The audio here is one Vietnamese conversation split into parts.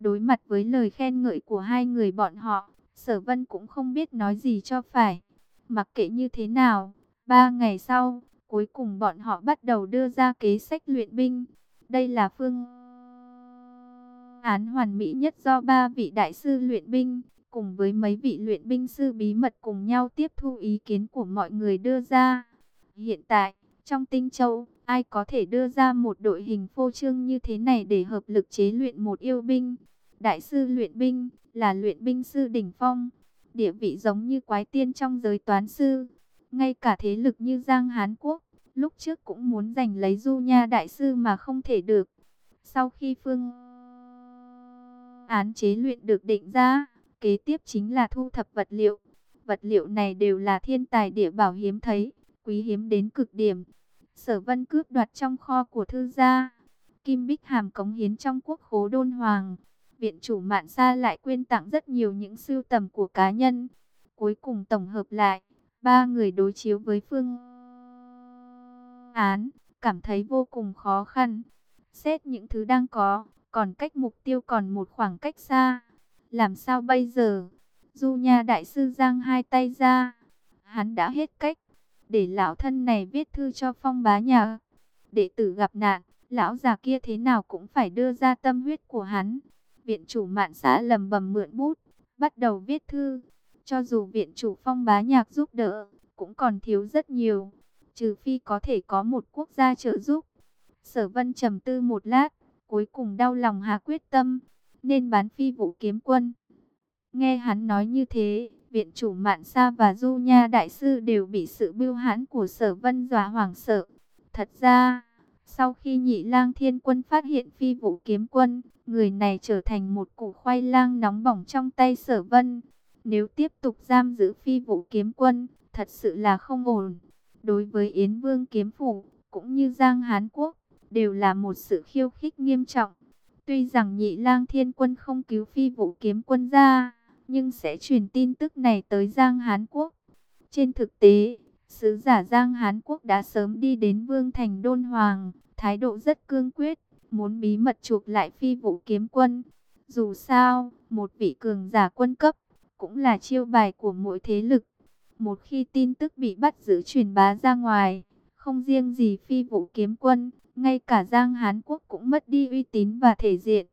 Đối mặt với lời khen ngợi của hai người bọn họ, sở vân cũng không biết nói gì cho phải. Mặc kệ như thế nào, ba ngày sau, cuối cùng bọn họ bắt đầu đưa ra kế sách luyện binh. Đây là phương án hoàn mỹ nhất do ba vị đại sư luyện binh, cùng với mấy vị luyện binh sư bí mật cùng nhau tiếp thu ý kiến của mọi người đưa ra. Hiện tại, trong Tinh Châu, ai có thể đưa ra một đội hình phô trương như thế này để hợp lực chế luyện một yêu binh? Đại sư luyện binh, là luyện binh sư đỉnh phong, địa vị giống như quái tiên trong giới toán sư. Ngay cả thế lực như Giang Hán Quốc, lúc trước cũng muốn giành lấy Du Nha Đại sư mà không thể được. Sau khi phương án chế luyện được định ra, kế tiếp chính là thu thập vật liệu. Vật liệu này đều là thiên tài địa bảo hiếm thấy, quý hiếm đến cực điểm. Sở vân cướp đoạt trong kho của thư gia. Kim Bích Hàm cống hiến trong quốc khố đôn hoàng. Viện chủ Mạn Sa lại quyên tặng rất nhiều những sưu tầm của cá nhân. Cuối cùng tổng hợp lại, ba người đối chiếu với phương án, cảm thấy vô cùng khó khăn. Xét những thứ đang có, còn cách mục tiêu còn một khoảng cách xa. Làm sao bây giờ? Du Nha Đại Sư Giang hai tay ra. Hắn đã hết cách. Để lão thân này viết thư cho phong bá nhà. Đệ tử gặp nạn, lão già kia thế nào cũng phải đưa ra tâm huyết của hắn. Viện chủ mạn xã lầm bầm mượn bút, bắt đầu viết thư. Cho dù viện chủ phong bá nhạc giúp đỡ, cũng còn thiếu rất nhiều. Trừ phi có thể có một quốc gia trợ giúp. Sở vân trầm tư một lát, cuối cùng đau lòng hà quyết tâm, nên bán phi vũ kiếm quân. Nghe hắn nói như thế, viện chủ Mạn Sa và Du Nha Đại Sư đều bị sự biêu hãn của sở vân dọa hoảng sợ. Thật ra, sau khi nhị lang thiên quân phát hiện phi vũ kiếm quân, người này trở thành một củ khoai lang nóng bỏng trong tay sở vân. Nếu tiếp tục giam giữ phi vũ kiếm quân, thật sự là không ổn. Đối với Yến Vương kiếm phủ, cũng như Giang Hán Quốc, đều là một sự khiêu khích nghiêm trọng. Tuy rằng nhị lang thiên quân không cứu phi vũ kiếm quân ra, nhưng sẽ truyền tin tức này tới Giang Hán Quốc. Trên thực tế, sứ giả Giang Hán Quốc đã sớm đi đến Vương Thành Đôn Hoàng, thái độ rất cương quyết, muốn bí mật chuộc lại phi vụ kiếm quân. Dù sao, một vị cường giả quân cấp, cũng là chiêu bài của mỗi thế lực. Một khi tin tức bị bắt giữ truyền bá ra ngoài, không riêng gì phi vụ kiếm quân, ngay cả Giang Hán Quốc cũng mất đi uy tín và thể diện.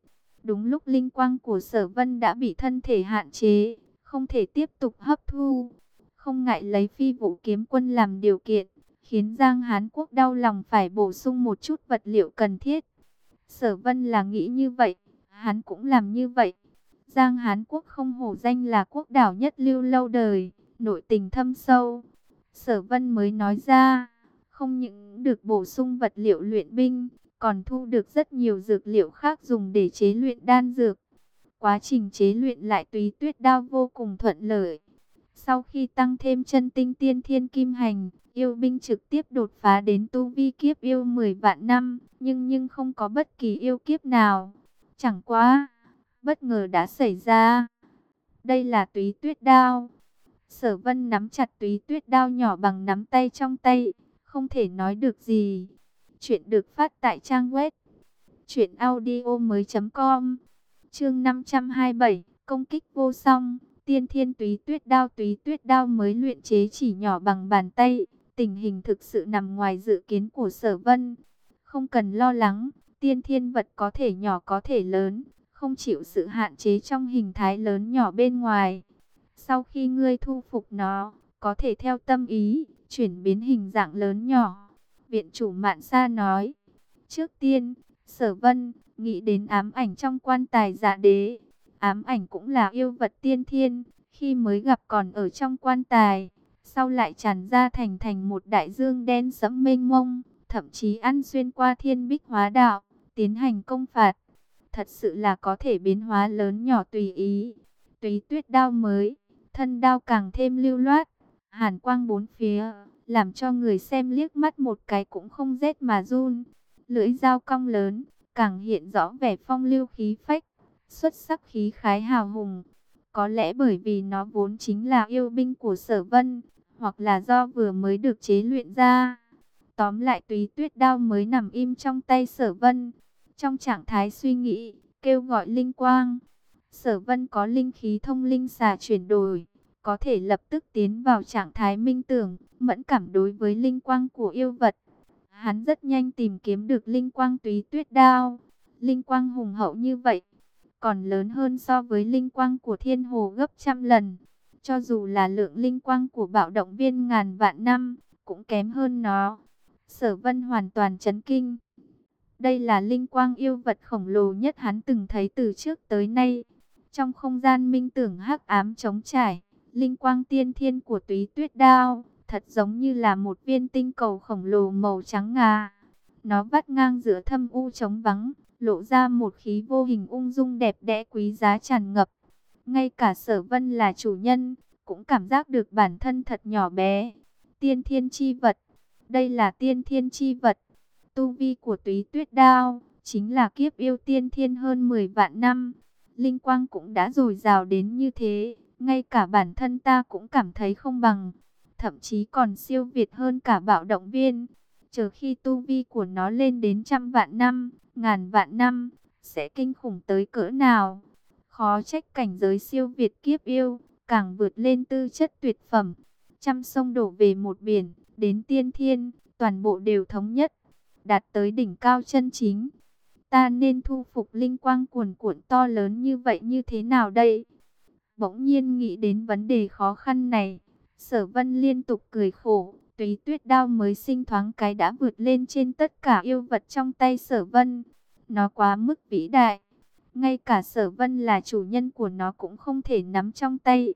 Đúng lúc linh quang của sở vân đã bị thân thể hạn chế, không thể tiếp tục hấp thu. Không ngại lấy phi vũ kiếm quân làm điều kiện, khiến Giang Hán Quốc đau lòng phải bổ sung một chút vật liệu cần thiết. Sở vân là nghĩ như vậy, hắn cũng làm như vậy. Giang Hán Quốc không hổ danh là quốc đảo nhất lưu lâu đời, nội tình thâm sâu. Sở vân mới nói ra, không những được bổ sung vật liệu luyện binh, còn thu được rất nhiều dược liệu khác dùng để chế luyện đan dược. Quá trình chế luyện lại tùy tuyết đao vô cùng thuận lợi. Sau khi tăng thêm chân tinh tiên thiên kim hành, yêu binh trực tiếp đột phá đến tu vi kiếp yêu 10 vạn năm, nhưng nhưng không có bất kỳ yêu kiếp nào. Chẳng quá, bất ngờ đã xảy ra. Đây là túy tuyết đao. Sở vân nắm chặt túy tuyết đao nhỏ bằng nắm tay trong tay, không thể nói được gì. Chuyện được phát tại trang web truyệnaudiomoi.com. Chương 527, công kích vô song, tiên thiên túy tuyết đao túy tuyết đao mới luyện chế chỉ nhỏ bằng bàn tay, tình hình thực sự nằm ngoài dự kiến của Sở Vân. Không cần lo lắng, tiên thiên vật có thể nhỏ có thể lớn, không chịu sự hạn chế trong hình thái lớn nhỏ bên ngoài. Sau khi ngươi thu phục nó, có thể theo tâm ý, chuyển biến hình dạng lớn nhỏ. Viện chủ Mạn Sa nói, trước tiên, sở vân, nghĩ đến ám ảnh trong quan tài dạ đế. Ám ảnh cũng là yêu vật tiên thiên, khi mới gặp còn ở trong quan tài, sau lại tràn ra thành thành một đại dương đen sẫm mênh mông, thậm chí ăn xuyên qua thiên bích hóa đạo, tiến hành công phạt. Thật sự là có thể biến hóa lớn nhỏ tùy ý. Tùy tuyết đao mới, thân đao càng thêm lưu loát, hàn quang bốn phía, làm cho người xem liếc mắt một cái cũng không rét mà run. Lưỡi dao cong lớn, càng hiện rõ vẻ phong lưu khí phách, xuất sắc khí khái hào hùng. Có lẽ bởi vì nó vốn chính là yêu binh của sở vân, hoặc là do vừa mới được chế luyện ra. Tóm lại túy tuyết đao mới nằm im trong tay sở vân. Trong trạng thái suy nghĩ, kêu gọi linh quang. Sở vân có linh khí thông linh xà chuyển đổi, có thể lập tức tiến vào trạng thái minh tưởng, mẫn cảm đối với linh quang của yêu vật. Hắn rất nhanh tìm kiếm được linh quang túy tuyết đao. Linh quang hùng hậu như vậy, còn lớn hơn so với linh quang của thiên hồ gấp trăm lần. Cho dù là lượng linh quang của bạo động viên ngàn vạn năm, cũng kém hơn nó. Sở vân hoàn toàn chấn kinh. Đây là linh quang yêu vật khổng lồ nhất hắn từng thấy từ trước tới nay. Trong không gian minh tưởng hắc ám trống trải, linh quang tiên thiên của túy tuyết đao, thật giống như là một viên tinh cầu khổng lồ màu trắng ngà. Nó vắt ngang giữa thâm u trống vắng, lộ ra một khí vô hình ung dung đẹp đẽ quý giá tràn ngập. Ngay cả sở vân là chủ nhân, cũng cảm giác được bản thân thật nhỏ bé. Tiên thiên chi vật, đây là tiên thiên chi vật. Tu vi của túy tuyết đao, chính là kiếp yêu tiên thiên hơn 10 vạn năm. Linh quang cũng đã dồi dào đến như thế, ngay cả bản thân ta cũng cảm thấy không bằng. Thậm chí còn siêu việt hơn cả bạo động viên. Chờ khi tu vi của nó lên đến trăm vạn năm, ngàn vạn năm, sẽ kinh khủng tới cỡ nào. Khó trách cảnh giới siêu việt kiếp yêu, càng vượt lên tư chất tuyệt phẩm. Trăm sông đổ về một biển, đến tiên thiên, toàn bộ đều thống nhất, đạt tới đỉnh cao chân chính. Ta nên thu phục linh quang cuồn cuộn to lớn như vậy như thế nào đây? Bỗng nhiên nghĩ đến vấn đề khó khăn này, sở vân liên tục cười khổ, túy tuyết đao mới sinh thoáng cái đã vượt lên trên tất cả yêu vật trong tay sở vân. Nó quá mức vĩ đại, ngay cả sở vân là chủ nhân của nó cũng không thể nắm trong tay.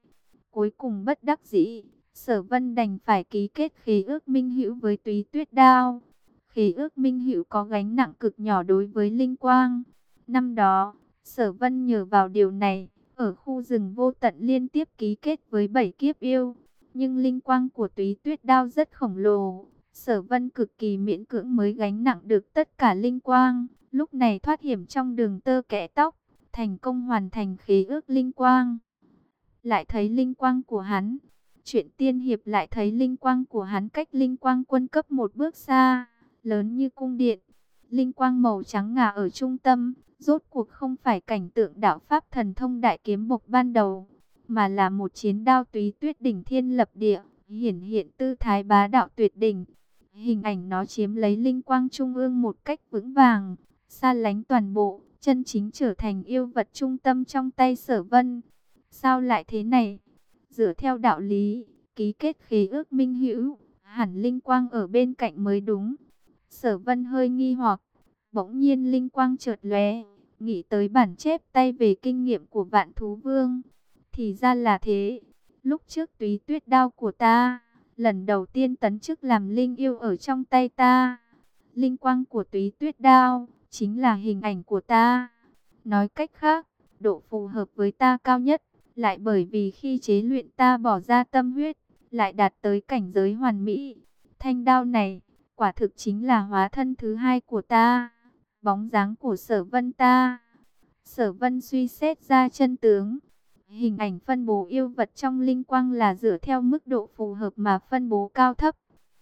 Cuối cùng bất đắc dĩ, sở vân đành phải ký kết khí ước minh hữu với túy tuyết đao. Khí ước minh hữu có gánh nặng cực nhỏ đối với linh quang. Năm đó, sở vân nhờ vào điều này, ở khu rừng vô tận liên tiếp ký kết với bảy kiếp yêu. Nhưng linh quang của túy tuyết đao rất khổng lồ. Sở vân cực kỳ miễn cưỡng mới gánh nặng được tất cả linh quang. Lúc này thoát hiểm trong đường tơ kẽ tóc, thành công hoàn thành khí ước linh quang. Lại thấy linh quang của hắn. Chuyện tiên hiệp lại thấy linh quang của hắn cách linh quang quân cấp một bước xa, lớn như cung điện. Linh quang màu trắng ngà ở trung tâm, rốt cuộc không phải cảnh tượng đạo pháp thần thông đại kiếm bộc ban đầu, mà là một chiến đao túy tuyết đỉnh thiên lập địa, hiển hiện tư thái bá đạo tuyệt đỉnh. Hình ảnh nó chiếm lấy linh quang trung ương một cách vững vàng, xa lánh toàn bộ, chân chính trở thành yêu vật trung tâm trong tay sở vân. Sao lại thế này? Dựa theo đạo lý, ký kết khí ước minh hữu, hẳn linh quang ở bên cạnh mới đúng. Sở vân hơi nghi hoặc, bỗng nhiên linh quang chợt lóe, nghĩ tới bản chép tay về kinh nghiệm của vạn thú vương. Thì ra là thế, lúc trước túy tuyết đao của ta, lần đầu tiên tấn chức làm linh yêu ở trong tay ta. Linh quang của túy tuyết đao, chính là hình ảnh của ta. Nói cách khác, độ phù hợp với ta cao nhất, lại bởi vì khi chế luyện ta bỏ ra tâm huyết, lại đạt tới cảnh giới hoàn mỹ. Thanh đao này, quả thực chính là hóa thân thứ hai của ta, bóng dáng của sở vân ta. Sở vân suy xét ra chân tướng. Hình ảnh phân bố yêu vật trong linh quang là dựa theo mức độ phù hợp mà phân bố cao thấp.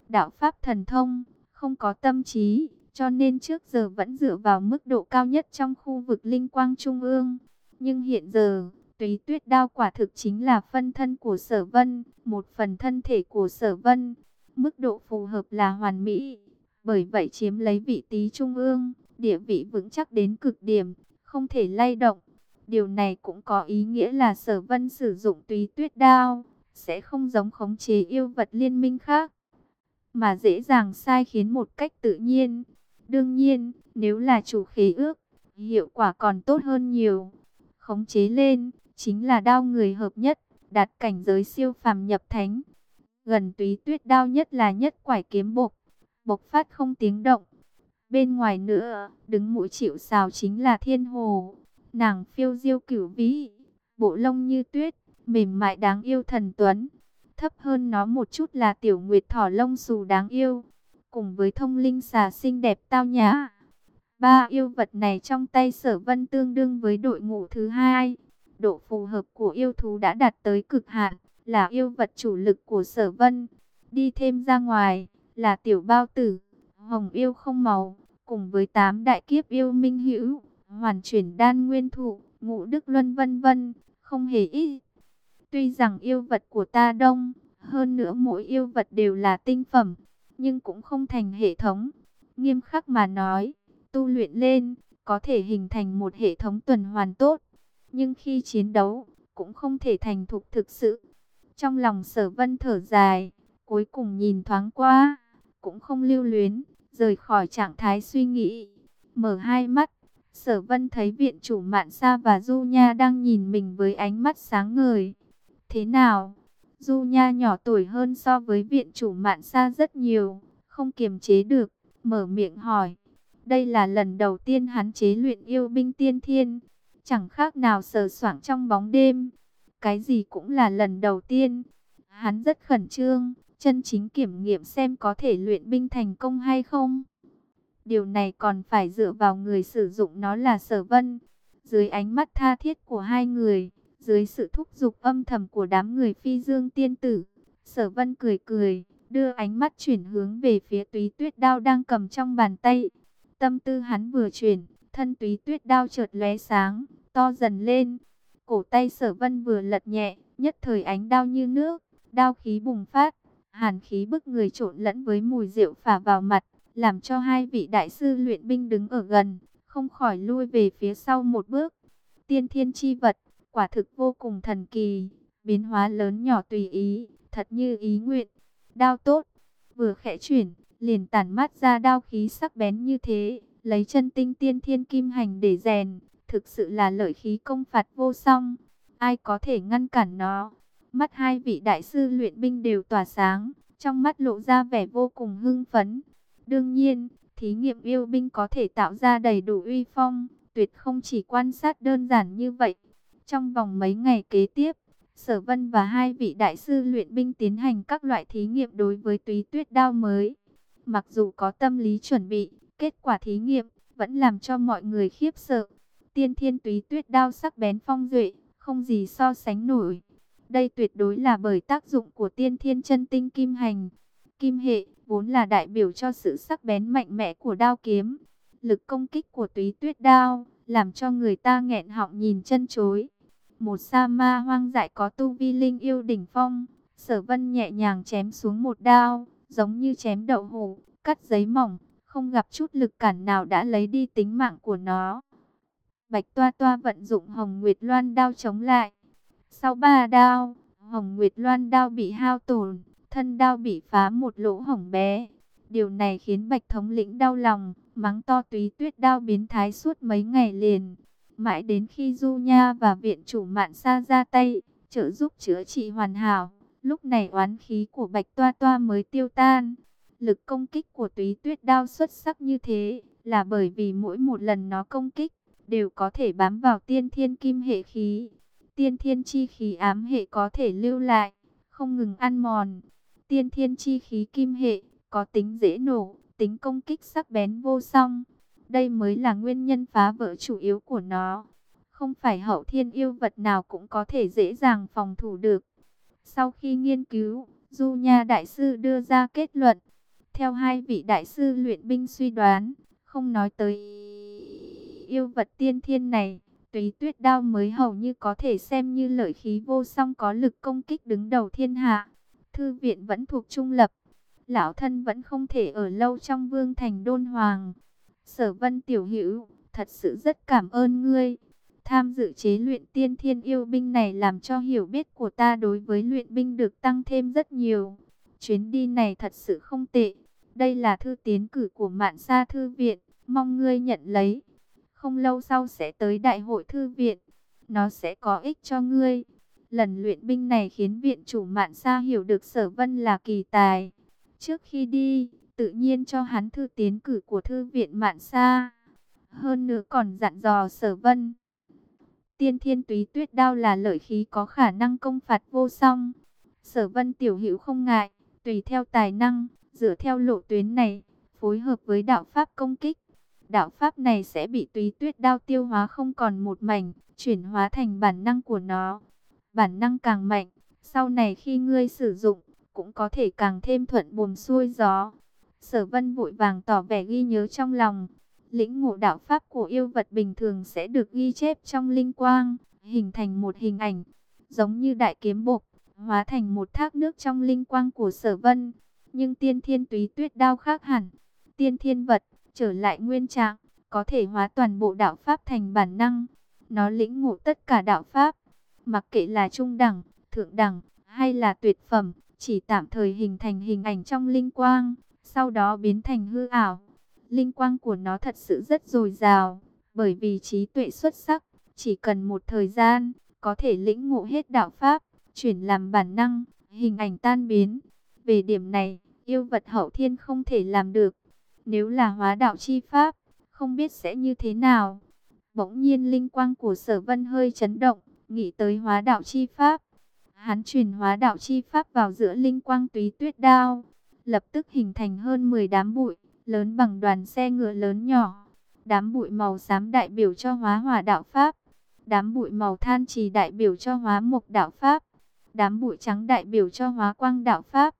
Đạo Pháp thần thông, không có tâm trí, cho nên trước giờ vẫn dựa vào mức độ cao nhất trong khu vực linh quang trung ương. Nhưng hiện giờ, túy tuyết đao quả thực chính là phân thân của sở vân, một phần thân thể của sở vân. Mức độ phù hợp là hoàn mỹ, bởi vậy chiếm lấy vị trí trung ương, địa vị vững chắc đến cực điểm, không thể lay động. Điều này cũng có ý nghĩa là sở vân sử dụng túy tuyết đao, sẽ không giống khống chế yêu vật liên minh khác, mà dễ dàng sai khiến một cách tự nhiên. Đương nhiên, nếu là chủ khí ước, hiệu quả còn tốt hơn nhiều. Khống chế lên, chính là đao người hợp nhất, đạt cảnh giới siêu phàm nhập thánh. Gần túy tuyết đao nhất là nhất quải kiếm bộc, bộc phát không tiếng động. Bên ngoài nữa, đứng mũi chịu xào chính là thiên hồ. Nàng phiêu diêu cửu vĩ, bộ lông như tuyết, mềm mại đáng yêu thần tuấn. Thấp hơn nó một chút là tiểu nguyệt thỏ lông xù đáng yêu, cùng với thông linh xà xinh đẹp tao nhã. Ba yêu vật này trong tay sở vân tương đương với đội ngũ thứ hai. Độ phù hợp của yêu thú đã đạt tới cực hạn, là yêu vật chủ lực của sở vân. Đi thêm ra ngoài, là tiểu bao tử, hồng yêu không màu, cùng với tám đại kiếp yêu minh hữu, hoàn chuyển đan nguyên thụ, ngũ đức luân vân vân, không hề ít. Tuy rằng yêu vật của ta đông, hơn nữa mỗi yêu vật đều là tinh phẩm, nhưng cũng không thành hệ thống. Nghiêm khắc mà nói, tu luyện lên, có thể hình thành một hệ thống tuần hoàn tốt. Nhưng khi chiến đấu, cũng không thể thành thục thực sự. Trong lòng sở vân thở dài, cuối cùng nhìn thoáng qua, cũng không lưu luyến, rời khỏi trạng thái suy nghĩ. Mở hai mắt, sở vân thấy viện chủ Mạn Sa và Du Nha đang nhìn mình với ánh mắt sáng ngời. Thế nào? Du Nha nhỏ tuổi hơn so với viện chủ Mạn Sa rất nhiều, không kiềm chế được, mở miệng hỏi. Đây là lần đầu tiên hắn chế luyện yêu binh tiên thiên, chẳng khác nào sờ soảng trong bóng đêm. Cái gì cũng là lần đầu tiên. Hắn rất khẩn trương, chân chính kiểm nghiệm xem có thể luyện binh thành công hay không. Điều này còn phải dựa vào người sử dụng nó là sở vân. Dưới ánh mắt tha thiết của hai người, dưới sự thúc giục âm thầm của đám người phi dương tiên tử, sở vân cười cười, đưa ánh mắt chuyển hướng về phía túy tuyết đao đang cầm trong bàn tay. Tâm tư hắn vừa chuyển, thân túy tuyết đao chợt lóe sáng, to dần lên. Cổ tay sở vân vừa lật nhẹ, nhất thời ánh đao như nước, đao khí bùng phát, hàn khí bức người trộn lẫn với mùi rượu phả vào mặt, làm cho hai vị đại sư luyện binh đứng ở gần, không khỏi lui về phía sau một bước. Tiên thiên chi vật, quả thực vô cùng thần kỳ, biến hóa lớn nhỏ tùy ý, thật như ý nguyện. Đao tốt, vừa khẽ chuyển, liền tản mát ra đao khí sắc bén như thế, lấy chân tinh tiên thiên kim hành để rèn, thực sự là lợi khí công phạt vô song, ai có thể ngăn cản nó. Mắt hai vị đại sư luyện binh đều tỏa sáng, trong mắt lộ ra vẻ vô cùng hưng phấn. Đương nhiên, thí nghiệm yêu binh có thể tạo ra đầy đủ uy phong, tuyệt không chỉ quan sát đơn giản như vậy. Trong vòng mấy ngày kế tiếp, Sở Vân và hai vị đại sư luyện binh tiến hành các loại thí nghiệm đối với túy tuyết đao mới. Mặc dù có tâm lý chuẩn bị, kết quả thí nghiệm vẫn làm cho mọi người khiếp sợ. Tiên thiên túy tuyết đao sắc bén phong duệ, không gì so sánh nổi. Đây tuyệt đối là bởi tác dụng của tiên thiên chân tinh kim hành. Kim hệ vốn là đại biểu cho sự sắc bén mạnh mẽ của đao kiếm. Lực công kích của túy tuyết đao làm cho người ta nghẹn họng nhìn chân chối. Một sa ma hoang dại có tu vi linh yêu đỉnh phong, sở vân nhẹ nhàng chém xuống một đao, giống như chém đậu hũ, cắt giấy mỏng, không gặp chút lực cản nào đã lấy đi tính mạng của nó. Bạch Toa Toa vận dụng Hồng Nguyệt Loan đao chống lại. Sau ba đao, Hồng Nguyệt Loan đao bị hao tổn, thân đao bị phá một lỗ hổng bé. Điều này khiến Bạch Thống lĩnh đau lòng, mắng to túy tuyết đao biến thái suốt mấy ngày liền. Mãi đến khi Du Nha và viện chủ Mạn Sa ra tay, trợ giúp chữa trị hoàn hảo, lúc này oán khí của Bạch Toa Toa mới tiêu tan. Lực công kích của túy tuyết đao xuất sắc như thế, là bởi vì mỗi một lần nó công kích, đều có thể bám vào tiên thiên kim hệ khí. Tiên thiên chi khí ám hệ có thể lưu lại, không ngừng ăn mòn. Tiên thiên chi khí kim hệ, có tính dễ nổ, tính công kích sắc bén vô song. Đây mới là nguyên nhân phá vỡ chủ yếu của nó. Không phải hậu thiên yêu vật nào cũng có thể dễ dàng phòng thủ được. Sau khi nghiên cứu, Du Nha Đại Sư đưa ra kết luận. Theo hai vị đại sư luyện binh suy đoán, không nói tới yêu vật tiên thiên này, túy tuyết đao mới hầu như có thể xem như lợi khí vô song có lực công kích đứng đầu thiên hạ. Thư viện vẫn thuộc trung lập, lão thân vẫn không thể ở lâu trong vương thành đôn hoàng. Sở vân tiểu hữu, thật sự rất cảm ơn ngươi. Tham dự chế luyện tiên thiên yêu binh này làm cho hiểu biết của ta đối với luyện binh được tăng thêm rất nhiều. Chuyến đi này thật sự không tệ. Đây là thư tiến cử của Mạn Sa Thư Viện, mong ngươi nhận lấy. Không lâu sau sẽ tới Đại hội Thư Viện, nó sẽ có ích cho ngươi. Lần luyện binh này khiến viện chủ Mạn xa hiểu được Sở Vân là kỳ tài. Trước khi đi, tự nhiên cho hắn thư tiến cử của Thư Viện Mạn xa Hơn nữa còn dặn dò Sở Vân. Tiên thiên túy tuyết đao là lợi khí có khả năng công phạt vô song. Sở Vân tiểu hữu không ngại, tùy theo tài năng, dựa theo lộ tuyến này, phối hợp với đạo pháp công kích. Đạo pháp này sẽ bị túy tuyết đao tiêu hóa không còn một mảnh, chuyển hóa thành bản năng của nó. Bản năng càng mạnh, sau này khi ngươi sử dụng, cũng có thể càng thêm thuận buồm xuôi gió. Sở vân vội vàng tỏ vẻ ghi nhớ trong lòng. lĩnh ngộ đạo pháp của yêu vật bình thường sẽ được ghi chép trong linh quang, hình thành một hình ảnh, giống như đại kiếm bộc, hóa thành một thác nước trong linh quang của sở vân. Nhưng tiên thiên túy tuyết đao khác hẳn, tiên thiên vật, trở lại nguyên trạng, có thể hóa toàn bộ đạo pháp thành bản năng. Nó lĩnh ngộ tất cả đạo pháp, mặc kệ là trung đẳng, thượng đẳng, hay là tuyệt phẩm, chỉ tạm thời hình thành hình ảnh trong linh quang, sau đó biến thành hư ảo. Linh quang của nó thật sự rất dồi dào, bởi vì trí tuệ xuất sắc, chỉ cần một thời gian, có thể lĩnh ngộ hết đạo pháp, chuyển làm bản năng, hình ảnh tan biến. Về điểm này, yêu vật hậu thiên không thể làm được. Nếu là hóa đạo chi pháp, không biết sẽ như thế nào. Bỗng nhiên linh quang của sở vân hơi chấn động, nghĩ tới hóa đạo chi pháp. Hắn truyền hóa đạo chi pháp vào giữa linh quang túy tuyết đao, lập tức hình thành hơn 10 đám bụi, lớn bằng đoàn xe ngựa lớn nhỏ. Đám bụi màu xám đại biểu cho hóa hỏa đạo pháp, đám bụi màu than trì đại biểu cho hóa mục đạo pháp, đám bụi trắng đại biểu cho hóa quang đạo pháp.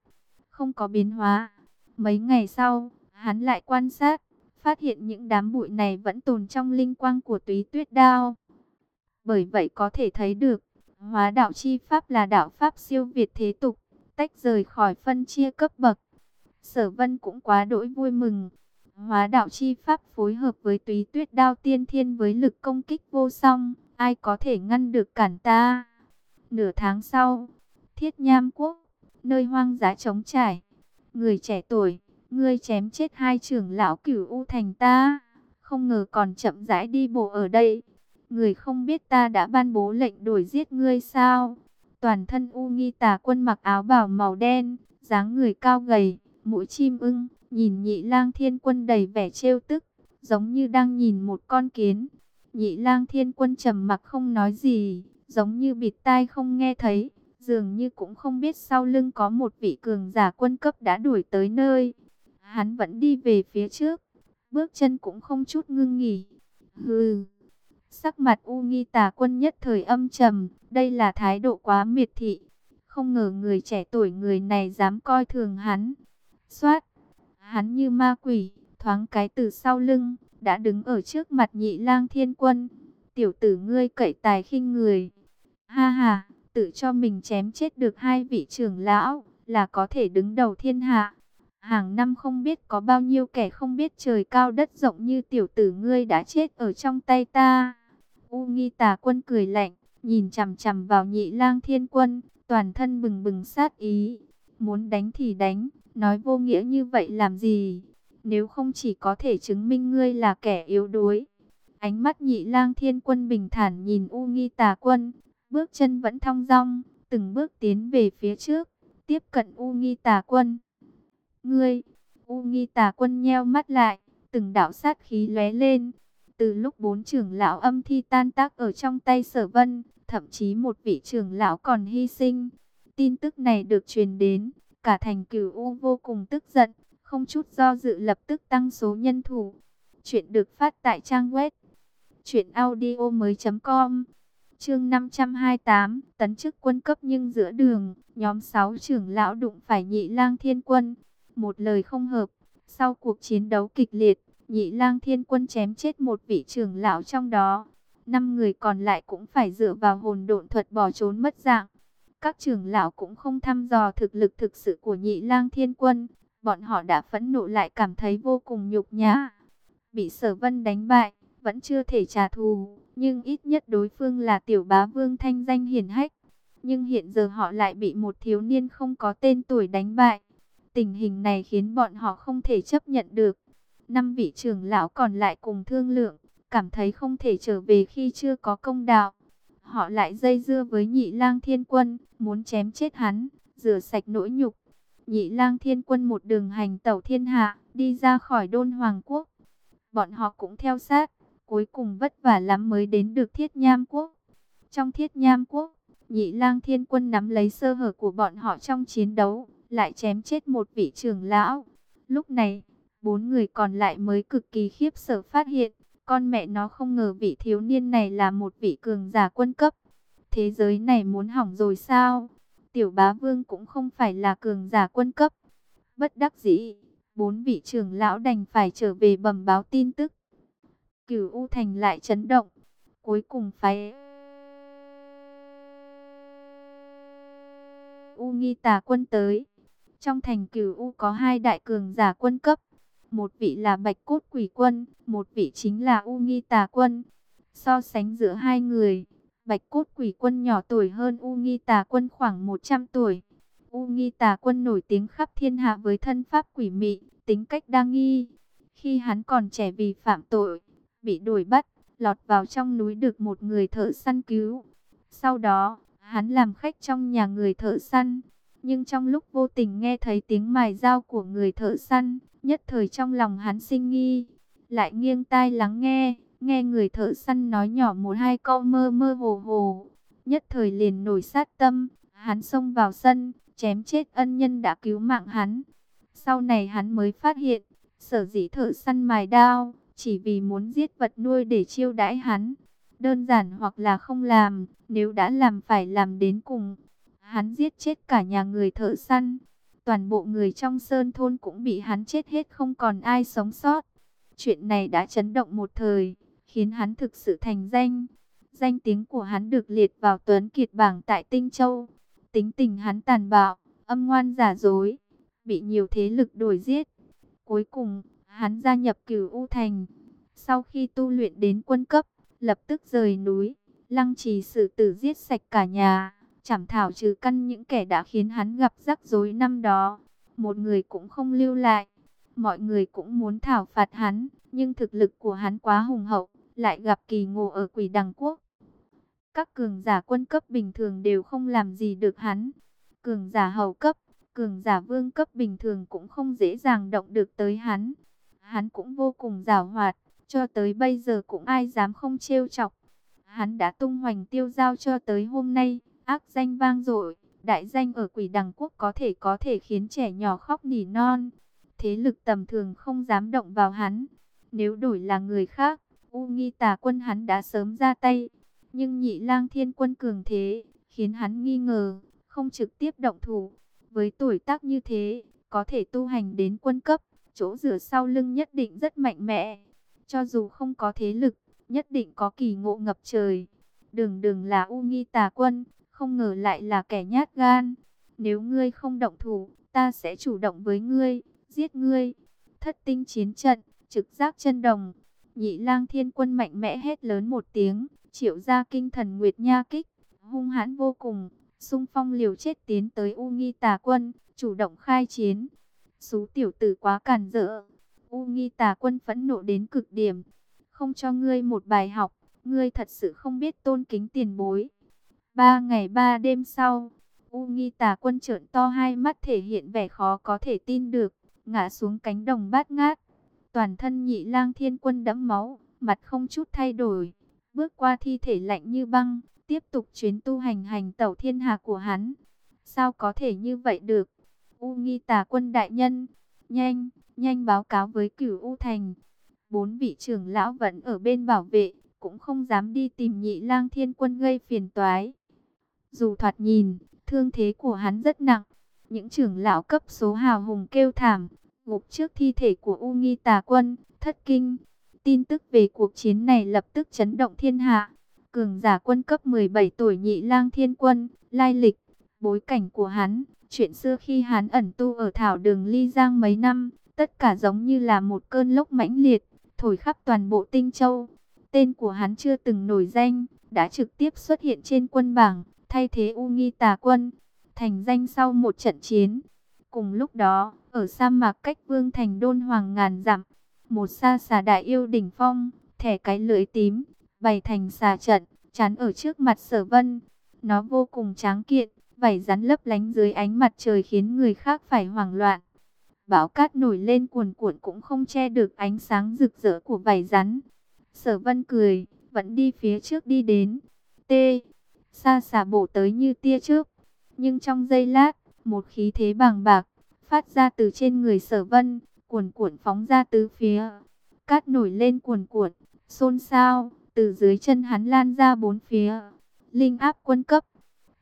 Không có biến hóa. Mấy ngày sau, hắn lại quan sát, phát hiện những đám bụi này vẫn tồn trong linh quang của túy tuyết đao. Bởi vậy có thể thấy được, hóa đạo chi pháp là đạo pháp siêu việt thế tục, tách rời khỏi phân chia cấp bậc. Sở vân cũng quá đỗi vui mừng. Hóa đạo chi pháp phối hợp với túy tuyết đao tiên thiên với lực công kích vô song, ai có thể ngăn được cản ta. Nửa tháng sau, thiết nham quốc, nơi hoang dã trống trải, người trẻ tuổi, ngươi chém chết hai trưởng lão cửu U thành ta, không ngờ còn chậm rãi đi bộ ở đây. Người không biết ta đã ban bố lệnh đuổi giết ngươi sao? Toàn thân U Nghi Tà Quân mặc áo bào màu đen, dáng người cao gầy, mũi chim ưng, nhìn Nhị Lang Thiên Quân đầy vẻ trêu tức, giống như đang nhìn một con kiến. Nhị Lang Thiên Quân trầm mặc không nói gì, giống như bịt tai không nghe thấy, dường như cũng không biết sau lưng có một vị cường giả quân cấp đã đuổi tới nơi. Hắn vẫn đi về phía trước, bước chân cũng không chút ngưng nghỉ. Hừ. Sắc mặt U Nghi Tà Quân nhất thời âm trầm, đây là thái độ quá miệt thị. Không ngờ người trẻ tuổi người này dám coi thường hắn. Xoát, hắn như ma quỷ, thoáng cái từ sau lưng, đã đứng ở trước mặt nhị lang thiên quân. Tiểu tử ngươi cậy tài khinh người. Ha ha, tự cho mình chém chết được hai vị trưởng lão, là có thể đứng đầu thiên hạ. Hàng năm không biết có bao nhiêu kẻ không biết trời cao đất rộng như tiểu tử ngươi đã chết ở trong tay ta. U nghi tà quân cười lạnh, nhìn chằm chằm vào nhị lang thiên quân, toàn thân bừng bừng sát ý. Muốn đánh thì đánh, nói vô nghĩa như vậy làm gì? Nếu không chỉ có thể chứng minh ngươi là kẻ yếu đuối. Ánh mắt nhị lang thiên quân bình thản nhìn U nghi tà quân, bước chân vẫn thong dong, từng bước tiến về phía trước, tiếp cận U nghi tà quân. Ngươi, U nghi tà quân nheo mắt lại, từng đạo sát khí lóe lên. Từ lúc bốn trưởng lão âm thi tan tác ở trong tay sở vân, thậm chí một vị trưởng lão còn hy sinh. Tin tức này được truyền đến, cả thành cửu U vô cùng tức giận, không chút do dự lập tức tăng số nhân thủ. Chuyện được phát tại trang web audio mới.com Chương 528, tấn chức quân cấp nhưng giữa đường, nhóm 6 trưởng lão đụng phải nhị lang thiên quân. Một lời không hợp, sau cuộc chiến đấu kịch liệt, nhị lang thiên quân chém chết một vị trưởng lão trong đó. Năm người còn lại cũng phải dựa vào hồn độn thuật bỏ trốn mất dạng. Các trưởng lão cũng không thăm dò thực lực thực sự của nhị lang thiên quân. Bọn họ đã phẫn nộ lại cảm thấy vô cùng nhục nhã. Bị sở vân đánh bại, vẫn chưa thể trả thù, nhưng ít nhất đối phương là tiểu bá vương thanh danh hiển hách. Nhưng hiện giờ họ lại bị một thiếu niên không có tên tuổi đánh bại. Tình hình này khiến bọn họ không thể chấp nhận được. Năm vị trưởng lão còn lại cùng thương lượng, cảm thấy không thể trở về khi chưa có công đạo. Họ lại dây dưa với nhị lang thiên quân, muốn chém chết hắn, rửa sạch nỗi nhục. Nhị lang thiên quân một đường hành tẩu thiên hạ, đi ra khỏi đôn hoàng quốc. Bọn họ cũng theo sát, cuối cùng vất vả lắm mới đến được thiết nham quốc. Trong thiết nham quốc, nhị lang thiên quân nắm lấy sơ hở của bọn họ trong chiến đấu, lại chém chết một vị trưởng lão. Lúc này, bốn người còn lại mới cực kỳ khiếp sợ phát hiện, con mẹ nó không ngờ vị thiếu niên này là một vị cường giả quân cấp. Thế giới này muốn hỏng rồi sao? Tiểu bá vương cũng không phải là cường giả quân cấp. Bất đắc dĩ, bốn vị trưởng lão đành phải trở về bẩm báo tin tức. Cửu U Thành lại chấn động. Cuối cùng phái U Nghi Tà quân tới. Trong thành Cửu U có hai đại cường giả quân cấp. Một vị là Bạch Cốt Quỷ Quân, một vị chính là U Nghi Tà Quân. So sánh giữa hai người, Bạch Cốt Quỷ Quân nhỏ tuổi hơn U Nghi Tà Quân khoảng 100 tuổi. U Nghi Tà Quân nổi tiếng khắp thiên hạ với thân pháp quỷ mị, tính cách đa nghi. Khi hắn còn trẻ vì phạm tội, bị đuổi bắt, lọt vào trong núi được một người thợ săn cứu. Sau đó, hắn làm khách trong nhà người thợ săn. Nhưng trong lúc vô tình nghe thấy tiếng mài dao của người thợ săn, nhất thời trong lòng hắn sinh nghi. Lại nghiêng tai lắng nghe, nghe người thợ săn nói nhỏ một hai câu mơ mơ hồ hồ. Nhất thời liền nổi sát tâm, hắn xông vào sân, chém chết ân nhân đã cứu mạng hắn. Sau này hắn mới phát hiện, sở dĩ thợ săn mài đao, chỉ vì muốn giết vật nuôi để chiêu đãi hắn. Đơn giản hoặc là không làm, nếu đã làm phải làm đến cùng. Hắn giết chết cả nhà người thợ săn. Toàn bộ người trong sơn thôn cũng bị hắn chết hết không còn ai sống sót. Chuyện này đã chấn động một thời, khiến hắn thực sự thành danh. Danh tiếng của hắn được liệt vào tuấn kiệt bảng tại Tinh Châu. Tính tình hắn tàn bạo, âm ngoan giả dối, bị nhiều thế lực đuổi giết. Cuối cùng, hắn gia nhập cửu U Thành. Sau khi tu luyện đến quân cấp, lập tức rời núi, lăng trì sự tử giết sạch cả nhà, chảm thảo trừ căn những kẻ đã khiến hắn gặp rắc rối năm đó. Một người cũng không lưu lại, mọi người cũng muốn thảo phạt hắn, nhưng thực lực của hắn quá hùng hậu, lại gặp kỳ ngộ ở quỷ đằng quốc. Các cường giả quân cấp bình thường đều không làm gì được hắn. Cường giả hầu cấp, cường giả vương cấp bình thường cũng không dễ dàng động được tới hắn. Hắn cũng vô cùng giảo hoạt, cho tới bây giờ cũng ai dám không trêu chọc. Hắn đã tung hoành tiêu giao cho tới hôm nay, ác danh vang dội, đại danh ở quỷ đằng quốc có thể có thể khiến trẻ nhỏ khóc nỉ non. Thế lực tầm thường không dám động vào hắn. Nếu đổi là người khác, U nghi tà quân hắn đã sớm ra tay. Nhưng nhị lang thiên quân cường thế, khiến hắn nghi ngờ, không trực tiếp động thủ. Với tuổi tác như thế, có thể tu hành đến quân cấp, chỗ rửa sau lưng nhất định rất mạnh mẽ. Cho dù không có thế lực, nhất định có kỳ ngộ ngập trời. Đường đường là U nghi tà quân, không ngờ lại là kẻ nhát gan. Nếu ngươi không động thủ, ta sẽ chủ động với ngươi, giết ngươi. Thất tinh chiến trận, trực giác chân đồng. Nhị lang thiên quân mạnh mẽ hét lớn một tiếng, triệu ra kinh thần nguyệt nha kích, hung hãn vô cùng, xung phong liều chết tiến tới U Nghi Tà quân, chủ động khai chiến. sú tiểu tử quá càn rỡ. U Nghi Tà quân phẫn nộ đến cực điểm, không cho ngươi một bài học, ngươi thật sự không biết tôn kính tiền bối. Ba ngày ba đêm sau, U Nghi Tà quân trợn to hai mắt thể hiện vẻ khó có thể tin được, ngã xuống cánh đồng bát ngát. Toàn thân nhị lang thiên quân đẫm máu, mặt không chút thay đổi, bước qua thi thể lạnh như băng, tiếp tục chuyến tu hành hành tẩu thiên hà của hắn. Sao có thể như vậy được? U nghi tà quân đại nhân, nhanh, nhanh báo cáo với cửu U Thành. Bốn vị trưởng lão vẫn ở bên bảo vệ, cũng không dám đi tìm nhị lang thiên quân gây phiền toái. Dù thoạt nhìn, thương thế của hắn rất nặng, những trưởng lão cấp số hào hùng kêu thảm, gục trước thi thể của U Nghi Tà Quân, thất kinh. Tin tức về cuộc chiến này lập tức chấn động thiên hạ. Cường giả quân cấp 17 tuổi nhị lang thiên quân, lai lịch, bối cảnh của hắn, chuyện xưa khi hắn ẩn tu ở thảo đường ly giang mấy năm, tất cả giống như là một cơn lốc mãnh liệt, thổi khắp toàn bộ tinh châu. Tên của hắn chưa từng nổi danh, đã trực tiếp xuất hiện trên quân bảng, thay thế U Nghi Tà Quân, thành danh sau một trận chiến. Cùng lúc đó, ở sa mạc cách vương thành đôn hoàng ngàn dặm, một sa xà đại yêu đỉnh phong, thẻ cái lưỡi tím, bày thành xà trận, chắn ở trước mặt sở vân. Nó vô cùng tráng kiện, vảy rắn lấp lánh dưới ánh mặt trời khiến người khác phải hoảng loạn. Bão cát nổi lên cuồn cuộn cũng không che được ánh sáng rực rỡ của vảy rắn. Sở vân cười, vẫn đi phía trước đi đến. T. Sa xà bổ tới như tia trước. Nhưng trong giây lát, một khí thế bàng bạc, phát ra từ trên người sở vân, cuồn cuộn phóng ra tứ phía. Cát nổi lên cuồn cuộn, xôn xao, từ dưới chân hắn lan ra bốn phía. Linh áp quân cấp,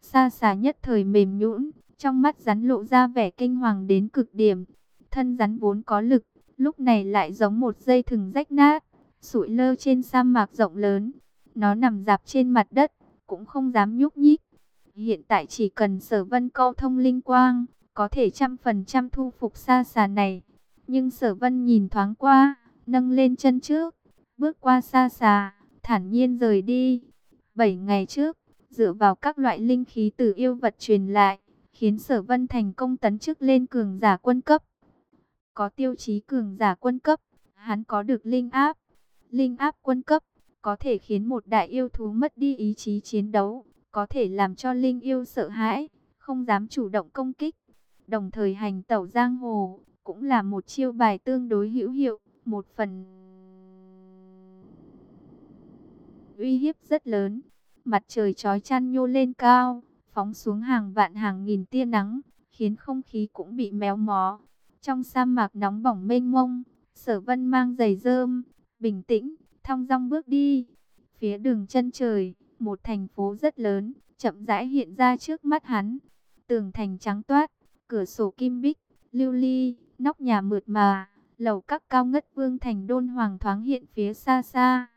xa xà nhất thời mềm nhũn, trong mắt rắn lộ ra vẻ kinh hoàng đến cực điểm. Thân rắn vốn có lực, lúc này lại giống một dây thừng rách nát, sụi lơ trên sa mạc rộng lớn. Nó nằm dạp trên mặt đất, cũng không dám nhúc nhích. Hiện tại chỉ cần sở vân câu thông linh quang, có thể trăm phần trăm thu phục xa xà này. Nhưng sở vân nhìn thoáng qua, nâng lên chân trước, bước qua xa xà, thản nhiên rời đi. Bảy ngày trước, dựa vào các loại linh khí từ yêu vật truyền lại, khiến sở vân thành công tấn chức lên cường giả quân cấp. Có tiêu chí cường giả quân cấp, hắn có được linh áp. Linh áp quân cấp, có thể khiến một đại yêu thú mất đi ý chí chiến đấu, có thể làm cho linh yêu sợ hãi, không dám chủ động công kích. Đồng thời hành tẩu giang hồ, cũng là một chiêu bài tương đối hữu hiệu, một phần uy hiếp rất lớn. Mặt trời chói chăn nhô lên cao, phóng xuống hàng vạn hàng nghìn tia nắng, khiến không khí cũng bị méo mó. Trong sa mạc nóng bỏng mênh mông, sở vân mang giày rơm, bình tĩnh, thong dong bước đi. Phía đường chân trời, một thành phố rất lớn, chậm rãi hiện ra trước mắt hắn. Tường thành trắng toát, cửa sổ kim bích, lưu ly, nóc nhà mượt mà, lầu các cao ngất vương thành đôn hoàng thoáng hiện phía xa xa.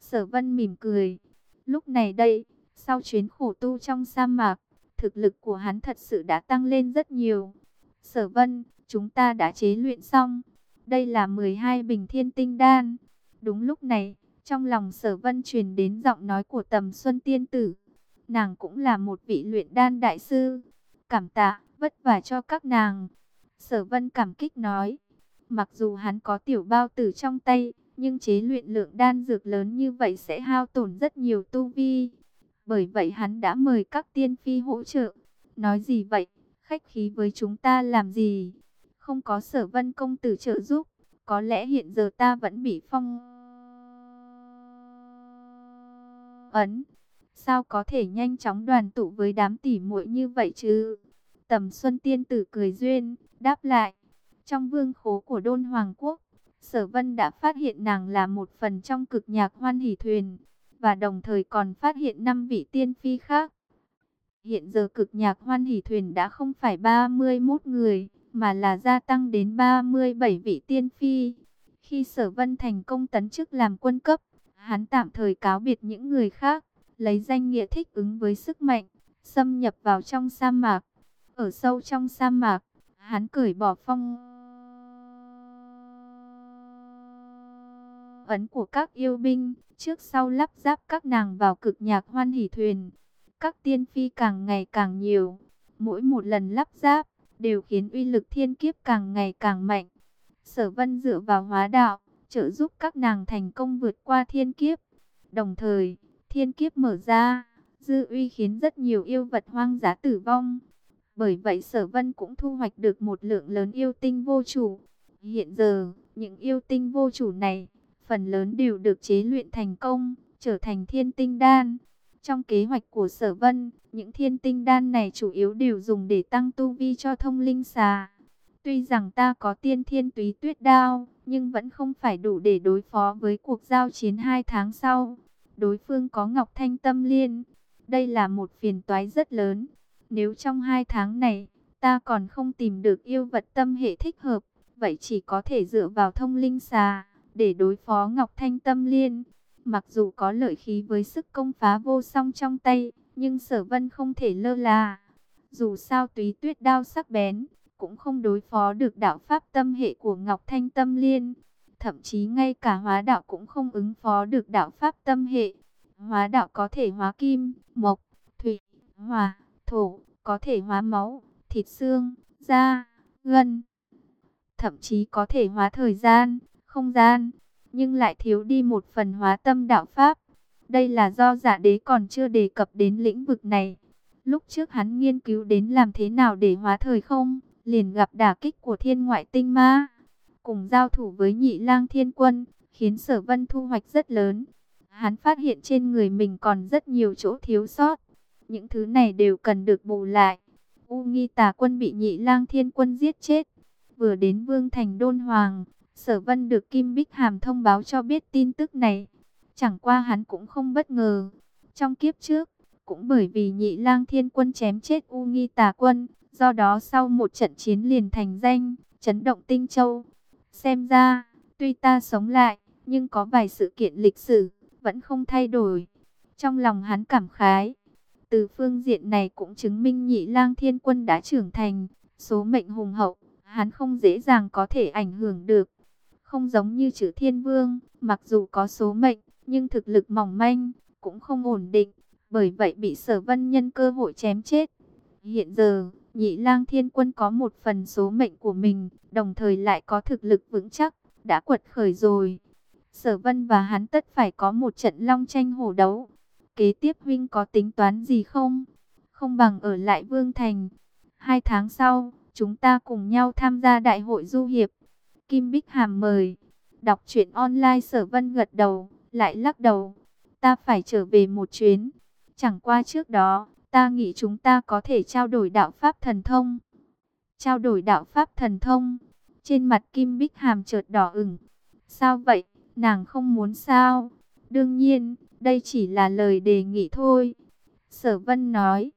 Sở vân mỉm cười. Lúc này đây, sau chuyến khổ tu trong sa mạc, thực lực của hắn thật sự đã tăng lên rất nhiều. Sở vân, chúng ta đã chế luyện xong. Đây là 12 bình thiên tinh đan. Đúng lúc này, trong lòng sở vân truyền đến giọng nói của tầm xuân tiên tử. Nàng cũng là một vị luyện đan đại sư. Cảm tạ, vất vả cho các nàng. Sở vân cảm kích nói. Mặc dù hắn có tiểu bao tử trong tay, nhưng chế luyện lượng đan dược lớn như vậy sẽ hao tổn rất nhiều tu vi. Bởi vậy hắn đã mời các tiên phi hỗ trợ. Nói gì vậy? Khách khí với chúng ta làm gì? Không có sở vân công tử trợ giúp. Có lẽ hiện giờ ta vẫn bị phong... Ấn. Sao có thể nhanh chóng đoàn tụ với đám tỉ muội như vậy chứ? Tầm Xuân Tiên Tử cười duyên, đáp lại. Trong vương khố của Đôn Hoàng Quốc, Sở Vân đã phát hiện nàng là một phần trong cực nhạc hoan hỷ thuyền, và đồng thời còn phát hiện năm vị tiên phi khác. Hiện giờ cực nhạc hoan hỷ thuyền đã không phải 31 người, mà là gia tăng đến 37 vị tiên phi. Khi Sở Vân thành công tấn chức làm quân cấp, hắn tạm thời cáo biệt những người khác, lấy danh nghĩa thích ứng với sức mạnh, xâm nhập vào trong sa mạc. Ở sâu trong sa mạc, hắn cởi bỏ phong ấn của các yêu binh, trước sau lắp ráp các nàng vào cực nhạc hoan hỷ thuyền. Các tiên phi càng ngày càng nhiều, mỗi một lần lắp ráp đều khiến uy lực thiên kiếp càng ngày càng mạnh. Sở Vân dựa vào hóa đạo, trợ giúp các nàng thành công vượt qua thiên kiếp. Đồng thời, thiên kiếp mở ra, dư uy khiến rất nhiều yêu vật hoang dã tử vong. Bởi vậy Sở Vân cũng thu hoạch được một lượng lớn yêu tinh vô chủ. Hiện giờ, những yêu tinh vô chủ này phần lớn đều được chế luyện thành công, trở thành thiên tinh đan. Trong kế hoạch của sở vân, những thiên tinh đan này chủ yếu đều dùng để tăng tu vi cho thông linh xà. Tuy rằng ta có tiên thiên túy tuyết đao, nhưng vẫn không phải đủ để đối phó với cuộc giao chiến hai tháng sau. Đối phương có Ngọc Thanh Tâm Liên. Đây là một phiền toái rất lớn. Nếu trong hai tháng này, ta còn không tìm được yêu vật tâm hệ thích hợp, vậy chỉ có thể dựa vào thông linh xà để đối phó Ngọc Thanh Tâm Liên. Mặc dù có lợi khí với sức công phá vô song trong tay, nhưng sở vân không thể lơ là. Dù sao túy tuyết đao sắc bén, cũng không đối phó được đạo pháp tâm hệ của Ngọc Thanh Tâm Liên. Thậm chí ngay cả hóa đạo cũng không ứng phó được đạo pháp tâm hệ. Hóa đạo có thể hóa kim, mộc, thủy, hỏa, thổ, có thể hóa máu, thịt xương, da, gân. Thậm chí có thể hóa thời gian, không gian, nhưng lại thiếu đi một phần hóa tâm đạo pháp. Đây là do giả đế còn chưa đề cập đến lĩnh vực này. Lúc trước hắn nghiên cứu đến làm thế nào để hóa thời không, liền gặp đả kích của thiên ngoại tinh ma. Cùng giao thủ với nhị lang thiên quân, khiến sở vân thu hoạch rất lớn. Hắn phát hiện trên người mình còn rất nhiều chỗ thiếu sót. Những thứ này đều cần được bù lại. U nghi tà quân bị nhị lang thiên quân giết chết. Vừa đến vương thành đôn hoàng, Sở Vân được Kim Bích Hàm thông báo cho biết tin tức này. Chẳng qua hắn cũng không bất ngờ. Trong kiếp trước, cũng bởi vì nhị lang thiên quân chém chết U Nghi Tà Quân, do đó sau một trận chiến liền thành danh, chấn động Tinh Châu. Xem ra, tuy ta sống lại, nhưng có vài sự kiện lịch sử vẫn không thay đổi. Trong lòng hắn cảm khái, từ phương diện này cũng chứng minh nhị lang thiên quân đã trưởng thành, số mệnh hùng hậu, hắn không dễ dàng có thể ảnh hưởng được. Không giống như chữ thiên vương, mặc dù có số mệnh, nhưng thực lực mỏng manh, cũng không ổn định, bởi vậy bị sở vân nhân cơ hội chém chết. Hiện giờ, nhị lang thiên quân có một phần số mệnh của mình, đồng thời lại có thực lực vững chắc, đã quật khởi rồi. Sở vân và hắn tất phải có một trận long tranh hổ đấu. Kế tiếp huynh có tính toán gì không? Không bằng ở lại Vương Thành. Hai tháng sau, chúng ta cùng nhau tham gia đại hội du hiệp. Kim Bích Hàm mời. Đọc truyện online sở vân gật đầu, lại lắc đầu. Ta phải trở về một chuyến. Chẳng qua trước đó, ta nghĩ chúng ta có thể trao đổi đạo Pháp thần thông. Trao đổi đạo Pháp thần thông. Trên mặt Kim Bích Hàm chợt đỏ ửng. Sao vậy? Nàng không muốn sao? Đương nhiên, đây chỉ là lời đề nghị thôi. Sở Vân nói,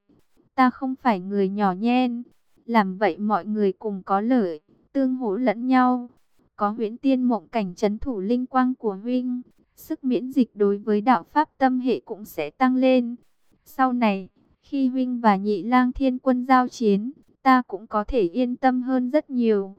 ta không phải người nhỏ nhen. Làm vậy mọi người cùng có lợi, tương hỗ lẫn nhau. Có huyễn tiên mộng cảnh chấn thủ linh quang của huynh. Sức miễn dịch đối với đạo Pháp tâm hệ cũng sẽ tăng lên. Sau này, khi huynh và nhị lang thiên quân giao chiến, ta cũng có thể yên tâm hơn rất nhiều.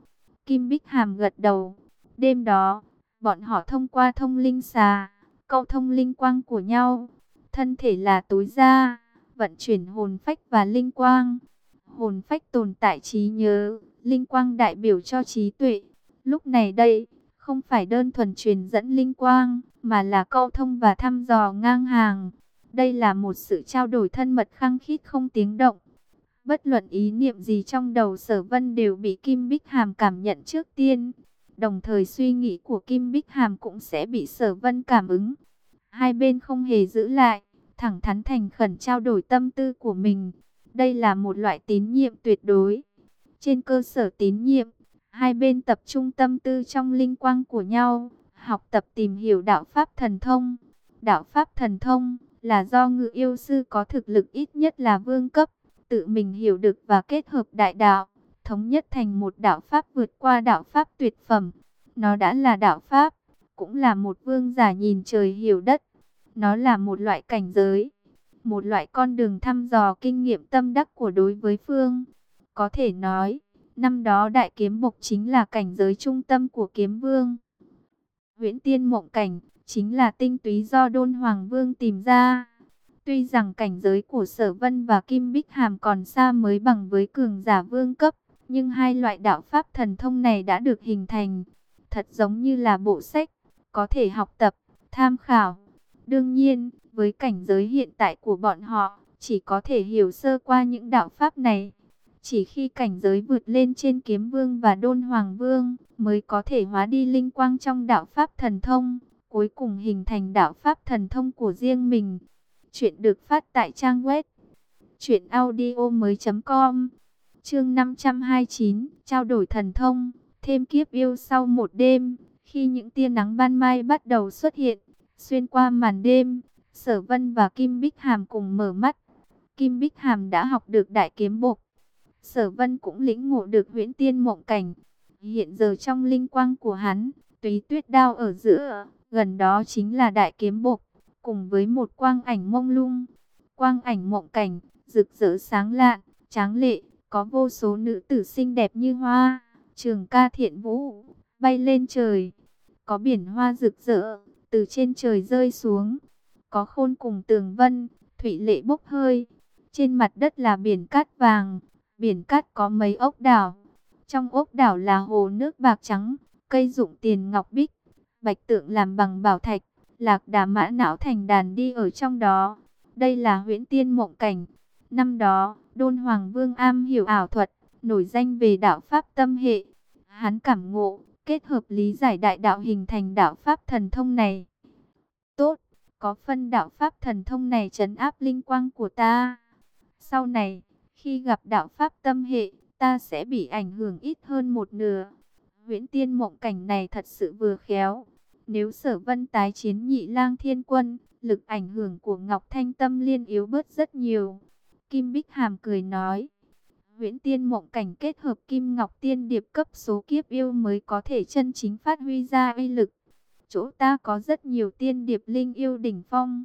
Kim Bích Hàm gật đầu. Đêm đó, bọn họ thông qua thông linh xà, câu thông linh quang của nhau. Thân thể là tối ra, vận chuyển hồn phách và linh quang. Hồn phách tồn tại trí nhớ, linh quang đại biểu cho trí tuệ. Lúc này đây, không phải đơn thuần truyền dẫn linh quang, mà là câu thông và thăm dò ngang hàng. Đây là một sự trao đổi thân mật khăng khít không tiếng động. Bất luận ý niệm gì trong đầu sở vân đều bị Kim Bích Hàm cảm nhận trước tiên. Đồng thời suy nghĩ của Kim Bích Hàm cũng sẽ bị sở vân cảm ứng. Hai bên không hề giữ lại, thẳng thắn thành khẩn trao đổi tâm tư của mình. Đây là một loại tín nhiệm tuyệt đối. Trên cơ sở tín nhiệm, hai bên tập trung tâm tư trong linh quang của nhau, học tập tìm hiểu đạo Pháp thần thông. Đạo Pháp thần thông là do ngự yêu sư có thực lực ít nhất là vương cấp, tự mình hiểu được và kết hợp đại đạo thống nhất thành một đạo Pháp vượt qua đạo Pháp tuyệt phẩm. Nó đã là đạo Pháp, cũng là một vương giả nhìn trời hiểu đất. Nó là một loại cảnh giới, một loại con đường thăm dò kinh nghiệm tâm đắc của đối với phương. Có thể nói, năm đó đại kiếm bộc chính là cảnh giới trung tâm của kiếm vương. Huyễn tiên mộng cảnh, chính là tinh túy do đôn hoàng vương tìm ra. Tuy rằng cảnh giới của sở vân và kim bích hàm còn xa mới bằng với cường giả vương cấp, nhưng hai loại đạo pháp thần thông này đã được hình thành, thật giống như là bộ sách, có thể học tập, tham khảo. Đương nhiên, với cảnh giới hiện tại của bọn họ, chỉ có thể hiểu sơ qua những đạo pháp này. Chỉ khi cảnh giới vượt lên trên kiếm vương và đôn hoàng vương, mới có thể hóa đi linh quang trong đạo pháp thần thông, cuối cùng hình thành đạo pháp thần thông của riêng mình. Chuyện được phát tại trang web chuyệnaudio mới com Chương 529, trao đổi thần thông, thêm kiếp yêu sau một đêm, khi những tia nắng ban mai bắt đầu xuất hiện, xuyên qua màn đêm, Sở Vân và Kim Bích Hàm cùng mở mắt. Kim Bích Hàm đã học được đại kiếm bộc. Sở Vân cũng lĩnh ngộ được huyễn tiên mộng cảnh. Hiện giờ trong linh quang của hắn, túy tuyết đao ở giữa, gần đó chính là đại kiếm bộc, cùng với một quang ảnh mông lung. Quang ảnh mộng cảnh, rực rỡ sáng lạn, tráng lệ, có vô số nữ tử xinh đẹp như hoa, trường ca thiện vũ, bay lên trời. Có biển hoa rực rỡ, từ trên trời rơi xuống. Có khôn cùng tường vân, thủy lệ bốc hơi. Trên mặt đất là biển cát vàng, biển cát có mấy ốc đảo. Trong ốc đảo là hồ nước bạc trắng, cây dụng tiền ngọc bích, bạch tượng làm bằng bảo thạch, lạc đà mã não thành đàn đi ở trong đó. Đây là huyễn tiên mộng cảnh. Năm đó, Đôn Hoàng Vương am hiểu ảo thuật, nổi danh về đạo Pháp tâm hệ. Hắn cảm ngộ, kết hợp lý giải đại đạo hình thành đạo Pháp thần thông này. Tốt, có phân đạo Pháp thần thông này trấn áp linh quang của ta. Sau này, khi gặp đạo Pháp tâm hệ, ta sẽ bị ảnh hưởng ít hơn một nửa. Huyễn tiên mộng cảnh này thật sự vừa khéo. Nếu sở vân tái chiến nhị lang thiên quân, lực ảnh hưởng của Ngọc Thanh Tâm liên yếu bớt rất nhiều. Kim Bích Hàm cười nói. Huyễn Tiên Mộng Cảnh kết hợp Kim Ngọc Tiên Điệp cấp số kiếp yêu mới có thể chân chính phát huy ra uy lực. chỗ ta có rất nhiều tiên điệp linh yêu đỉnh phong.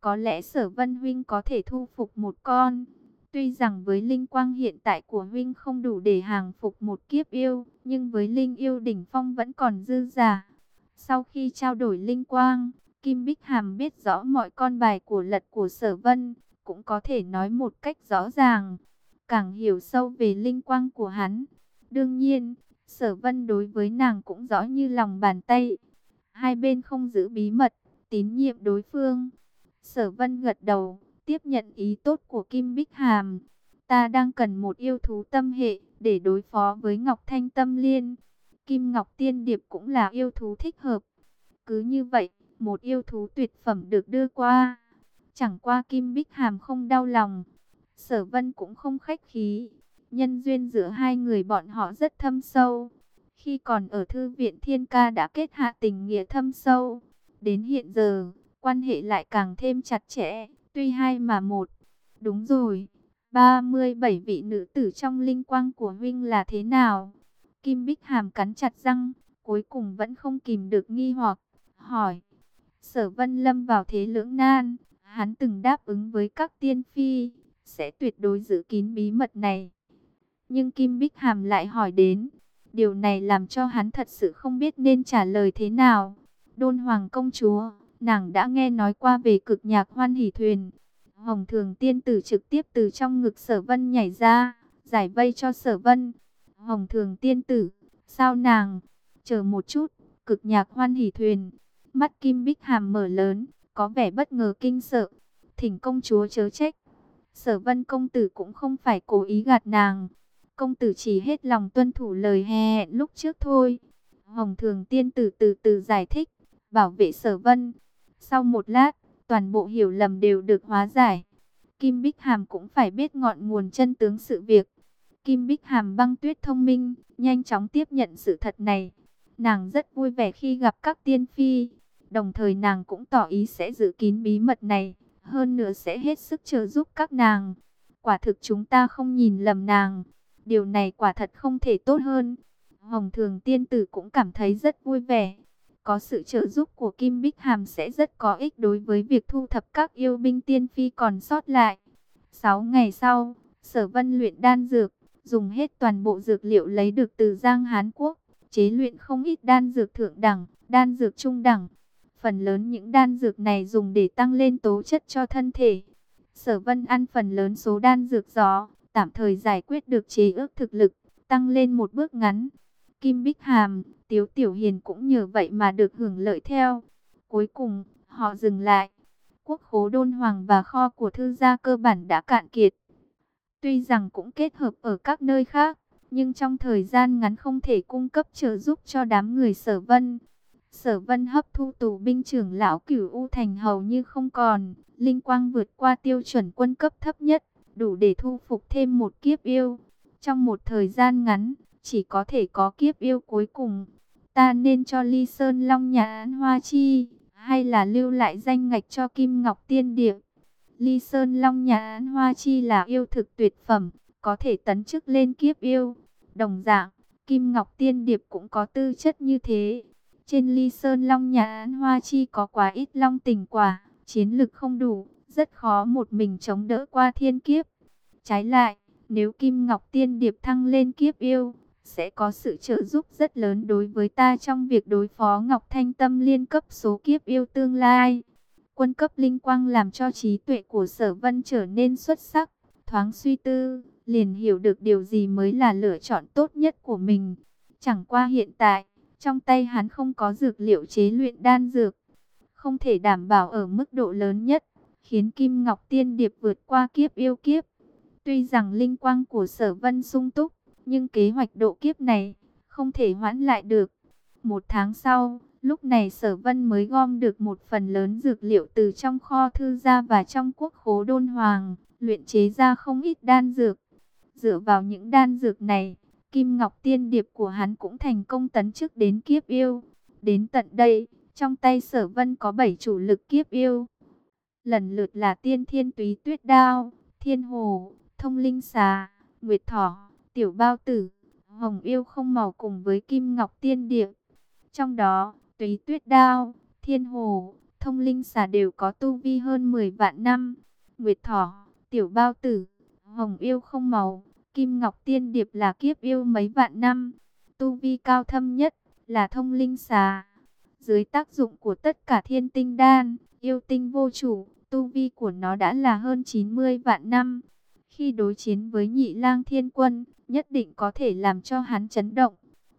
Có lẽ sở vân huynh có thể thu phục một con. Tuy rằng với linh quang hiện tại của huynh không đủ để hàng phục một kiếp yêu, nhưng với linh yêu đỉnh phong vẫn còn dư giả. Sau khi trao đổi linh quang, Kim Bích Hàm biết rõ mọi con bài của lật của sở vân, cũng có thể nói một cách rõ ràng, càng hiểu sâu về linh quang của hắn. Đương nhiên, sở vân đối với nàng cũng rõ như lòng bàn tay. Hai bên không giữ bí mật, tín nhiệm đối phương. Sở vân gật đầu, tiếp nhận ý tốt của Kim Bích Hàm. Ta đang cần một yêu thú tâm hệ để đối phó với Ngọc Thanh Tâm Liên. Kim Ngọc Tiên Điệp cũng là yêu thú thích hợp. Cứ như vậy, một yêu thú tuyệt phẩm được đưa qua. Chẳng qua Kim Bích Hàm không đau lòng. Sở Vân cũng không khách khí. Nhân duyên giữa hai người bọn họ rất thâm sâu. Khi còn ở thư viện Thiên Ca đã kết hạ tình nghĩa thâm sâu. Đến hiện giờ, quan hệ lại càng thêm chặt chẽ, tuy hai mà một. Đúng rồi, 37 vị nữ tử trong linh quang của huynh là thế nào? Kim Bích Hàm cắn chặt răng, cuối cùng vẫn không kìm được nghi hoặc, hỏi. Sở Vân Lâm vào thế lưỡng nan, hắn từng đáp ứng với các tiên phi, sẽ tuyệt đối giữ kín bí mật này. Nhưng Kim Bích Hàm lại hỏi đến, điều này làm cho hắn thật sự không biết nên trả lời thế nào. Đôn Hoàng công chúa, nàng đã nghe nói qua về cực nhạc hoan hỷ thuyền. Hồng Thường tiên tử trực tiếp từ trong ngực Sở Vân nhảy ra, giải vây cho Sở Vân. Hồng Thường tiên tử, sao nàng? Chờ một chút, cực nhạc hoan hỷ thuyền. Mắt Kim Bích Hàm mở lớn, có vẻ bất ngờ kinh sợ. Thỉnh công chúa chớ trách. Sở Vân công tử cũng không phải cố ý gạt nàng. Công tử chỉ hết lòng tuân thủ lời hẹn lúc trước thôi. Hồng Thường tiên tử từ từ giải thích, bảo vệ Sở Vân. Sau một lát, toàn bộ hiểu lầm đều được hóa giải. Kim Bích Hàm cũng phải biết ngọn nguồn chân tướng sự việc. Kim Bích Hàm băng tuyết thông minh, nhanh chóng tiếp nhận sự thật này. Nàng rất vui vẻ khi gặp các tiên phi, đồng thời nàng cũng tỏ ý sẽ giữ kín bí mật này, hơn nữa sẽ hết sức trợ giúp các nàng. Quả thực chúng ta không nhìn lầm nàng, điều này quả thật không thể tốt hơn. Hồng Thường Tiên Tử cũng cảm thấy rất vui vẻ. Có sự trợ giúp của Kim Bích Hàm sẽ rất có ích đối với việc thu thập các yêu binh tiên phi còn sót lại. Sáu ngày sau, Sở Vân luyện đan dược, dùng hết toàn bộ dược liệu lấy được từ Giang Hán Quốc, chế luyện không ít đan dược thượng đẳng, đan dược trung đẳng. Phần lớn những đan dược này dùng để tăng lên tố chất cho thân thể. Sở Vân ăn phần lớn số đan dược gió, tạm thời giải quyết được chế ước thực lực, tăng lên một bước ngắn. Kim Bích Hàm, Tiếu Tiểu Hiền cũng nhờ vậy mà được hưởng lợi theo. Cuối cùng, họ dừng lại. Quốc khố đôn hoàng và kho của thư gia cơ bản đã cạn kiệt. Tuy rằng cũng kết hợp ở các nơi khác, nhưng trong thời gian ngắn không thể cung cấp trợ giúp cho đám người sở vân. Sở vân hấp thu tù binh trưởng lão cửu U Thành hầu như không còn, linh quang vượt qua tiêu chuẩn quân cấp thấp nhất, đủ để thu phục thêm một kiếp yêu. Trong một thời gian ngắn, chỉ có thể có kiếp yêu cuối cùng. Ta nên cho Ly Sơn Long nhà án Hoa Chi, hay là lưu lại danh ngạch cho Kim Ngọc Tiên Điệp. Ly Sơn Long nhà án Hoa Chi là yêu thực tuyệt phẩm, có thể tấn chức lên kiếp yêu. Đồng dạng, Kim Ngọc Tiên Điệp cũng có tư chất như thế. Trên Ly Sơn Long nhà án Hoa Chi có quá ít long tình quả, chiến lực không đủ, rất khó một mình chống đỡ qua thiên kiếp. Trái lại, nếu Kim Ngọc Tiên Điệp thăng lên kiếp yêu, sẽ có sự trợ giúp rất lớn đối với ta trong việc đối phó Ngọc Thanh Tâm liên cấp số kiếp yêu tương lai. Quân cấp linh quang làm cho trí tuệ của sở vân trở nên xuất sắc, thoáng suy tư, liền hiểu được điều gì mới là lựa chọn tốt nhất của mình. Chẳng qua hiện tại, trong tay hắn không có dược liệu chế luyện đan dược, không thể đảm bảo ở mức độ lớn nhất, khiến Kim Ngọc Tiên Điệp vượt qua kiếp yêu kiếp. Tuy rằng linh quang của sở vân sung túc, nhưng kế hoạch độ kiếp này không thể hoãn lại được. Một tháng sau, lúc này sở vân mới gom được một phần lớn dược liệu từ trong kho thư gia và trong quốc khố đôn hoàng, luyện chế ra không ít đan dược. Dựa vào những đan dược này, Kim Ngọc Tiên Điệp của hắn cũng thành công tấn chức đến kiếp yêu. Đến tận đây, trong tay sở vân có 7 chủ lực kiếp yêu. Lần lượt là tiên thiên túy tuyết đao, thiên hồ, thông linh xà, nguyệt thỏ, tiểu bao tử, hồng yêu không màu cùng với kim ngọc tiên điệp. Trong đó, túy tuyết đao, thiên hồ, thông linh xà đều có tu vi hơn 10 vạn năm. Nguyệt thỏ, tiểu bao tử, hồng yêu không màu, kim ngọc tiên điệp là kiếp yêu mấy vạn năm. Tu vi cao thâm nhất là thông linh xà. Dưới tác dụng của tất cả thiên tinh đan, yêu tinh vô chủ, tu vi của nó đã là hơn 90 vạn năm. Khi đối chiến với nhị lang thiên quân, nhất định có thể làm cho hắn chấn động.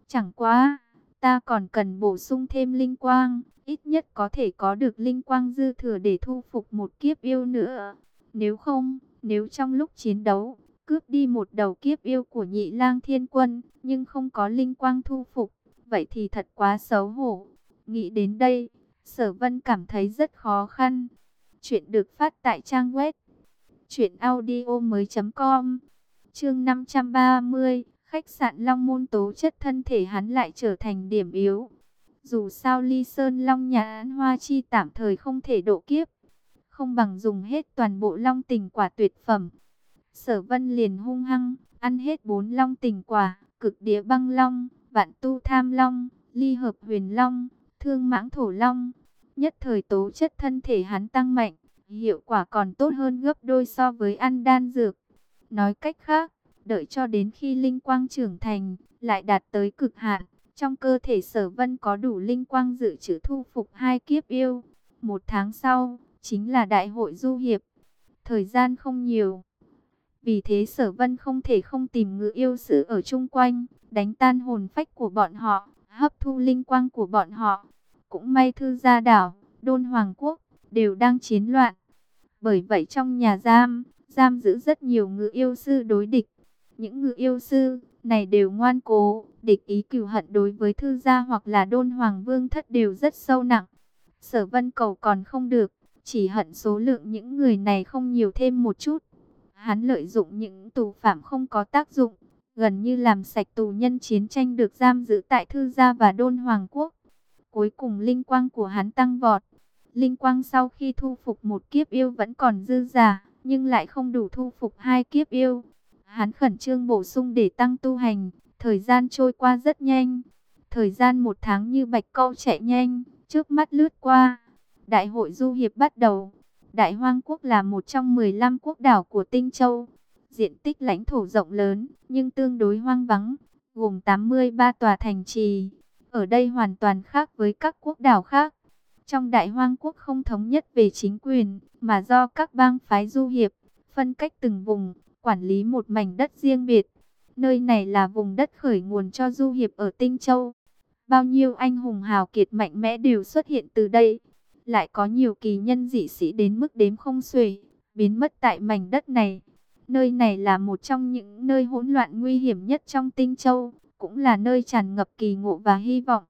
Chẳng quá, ta còn cần bổ sung thêm linh quang, ít nhất có thể có được linh quang dư thừa để thu phục một kiếp yêu nữa. Nếu không, nếu trong lúc chiến đấu, cướp đi một đầu kiếp yêu của nhị lang thiên quân, nhưng không có linh quang thu phục, vậy thì thật quá xấu hổ. Nghĩ đến đây, sở vân cảm thấy rất khó khăn. Chuyện được phát tại trang web chuyện audio mới chấm com Chương 530, khách sạn Long Môn tố chất thân thể hắn lại trở thành điểm yếu. Dù sao Ly Sơn Long nhà An Hoa Chi tạm thời không thể độ kiếp, không bằng dùng hết toàn bộ Long Tình quả tuyệt phẩm. Sở Vân liền hung hăng ăn hết bốn Long Tình quả, Cực Địa Băng Long, Vạn Tu Tham Long, Ly Hợp Huyền Long, Thương Mãng Thổ Long. Nhất thời tố chất thân thể hắn tăng mạnh, hiệu quả còn tốt hơn gấp đôi so với ăn đan dược. Nói cách khác, đợi cho đến khi linh quang trưởng thành, lại đạt tới cực hạn, trong cơ thể sở vân có đủ linh quang dự trữ thu phục hai kiếp yêu. Một tháng sau, chính là đại hội du hiệp. Thời gian không nhiều. Vì thế sở vân không thể không tìm ngự yêu sử ở chung quanh, đánh tan hồn phách của bọn họ, hấp thu linh quang của bọn họ. Cũng may thư gia đảo, đôn hoàng quốc, đều đang chiến loạn. Bởi vậy trong nhà giam, giam giữ rất nhiều ngự yêu sư đối địch. Những ngự yêu sư này đều ngoan cố, địch ý cửu hận đối với thư gia hoặc là đôn hoàng vương thất đều rất sâu nặng. Sở vân cầu còn không được, chỉ hận số lượng những người này không nhiều thêm một chút. Hắn lợi dụng những tù phạm không có tác dụng, gần như làm sạch tù nhân chiến tranh được giam giữ tại thư gia và đôn hoàng quốc. Cuối cùng linh quang của hắn tăng vọt. Linh quang sau khi thu phục một kiếp yêu vẫn còn dư giả, nhưng lại không đủ thu phục hai kiếp yêu. Hắn khẩn trương bổ sung để tăng tu hành, thời gian trôi qua rất nhanh. Thời gian một tháng như bạch câu chạy nhanh, trước mắt lướt qua. Đại hội du hiệp bắt đầu. Đại Hoang Quốc là một trong 15 quốc đảo của Tinh Châu. Diện tích lãnh thổ rộng lớn, nhưng tương đối hoang vắng, gồm 83 tòa thành trì. Ở đây hoàn toàn khác với các quốc đảo khác. Trong Đại Hoang Quốc không thống nhất về chính quyền, mà do các bang phái du hiệp, phân cách từng vùng, quản lý một mảnh đất riêng biệt. Nơi này là vùng đất khởi nguồn cho du hiệp ở Tinh Châu. Bao nhiêu anh hùng hào kiệt mạnh mẽ đều xuất hiện từ đây. Lại có nhiều kỳ nhân dị sĩ đến mức đếm không xuể, biến mất tại mảnh đất này. Nơi này là một trong những nơi hỗn loạn nguy hiểm nhất trong Tinh Châu, cũng là nơi tràn ngập kỳ ngộ và hy vọng.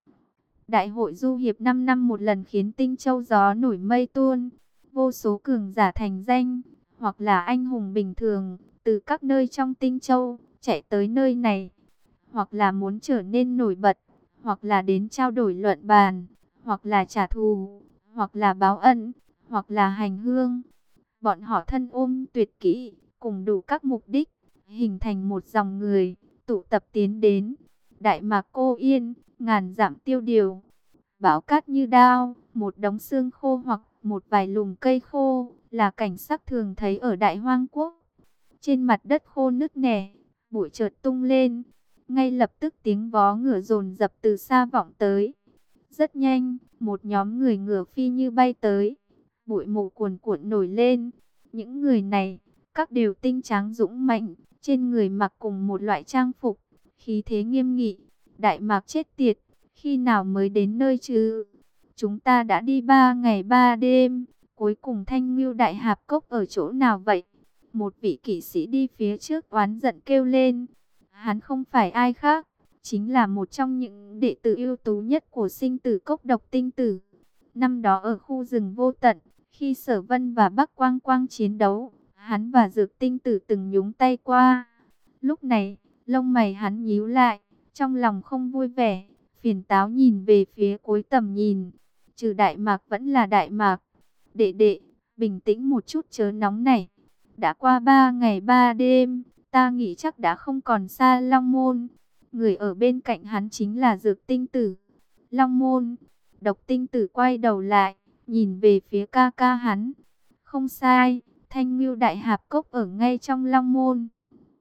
Đại hội du hiệp 5 năm một lần khiến Tinh Châu gió nổi mây tuôn, vô số cường giả thành danh, hoặc là anh hùng bình thường, từ các nơi trong Tinh Châu, chạy tới nơi này, hoặc là muốn trở nên nổi bật, hoặc là đến trao đổi luận bàn, hoặc là trả thù, hoặc là báo ân, hoặc là hành hương. Bọn họ thân ôm tuyệt kỹ, cùng đủ các mục đích, hình thành một dòng người, tụ tập tiến đến. Đại mạc cô yên, ngàn giảm tiêu điều. Bão cát như đao, một đống xương khô hoặc một vài lùm cây khô, là cảnh sắc thường thấy ở Đại Hoang Quốc. Trên mặt đất khô nứt nẻ, bụi chợt tung lên, ngay lập tức tiếng vó ngựa rồn dập từ xa vọng tới. Rất nhanh, một nhóm người ngựa phi như bay tới, bụi mù cuồn cuộn nổi lên. Những người này, các đều tinh tráng dũng mạnh, trên người mặc cùng một loại trang phục, khí thế nghiêm nghị. Đại mạc chết tiệt, khi nào mới đến nơi chứ? Chúng ta đã đi ba ngày ba đêm, cuối cùng thanh ngưu đại hạp cốc ở chỗ nào vậy? Một vị kỵ sĩ đi phía trước oán giận kêu lên. Hắn không phải ai khác, chính là một trong những đệ tử ưu tú nhất của sinh tử cốc độc tinh tử. Năm đó ở khu rừng vô tận, khi Sở Vân và Bắc Quang Quang chiến đấu, hắn và Dược Tinh Tử từng nhúng tay qua. Lúc này, lông mày hắn nhíu lại, trong lòng không vui vẻ, phiền táo nhìn về phía cuối tầm nhìn. Trừ Đại Mạc vẫn là Đại Mạc. Đệ đệ, bình tĩnh một chút chớ nóng này. Đã qua ba ngày ba đêm, ta nghĩ chắc đã không còn xa Long Môn. Người ở bên cạnh hắn chính là Dược Tinh Tử. Long Môn, Độc tinh tử quay đầu lại, nhìn về phía ca ca hắn. Không sai, thanh ngưu đại hạp cốc ở ngay trong long môn.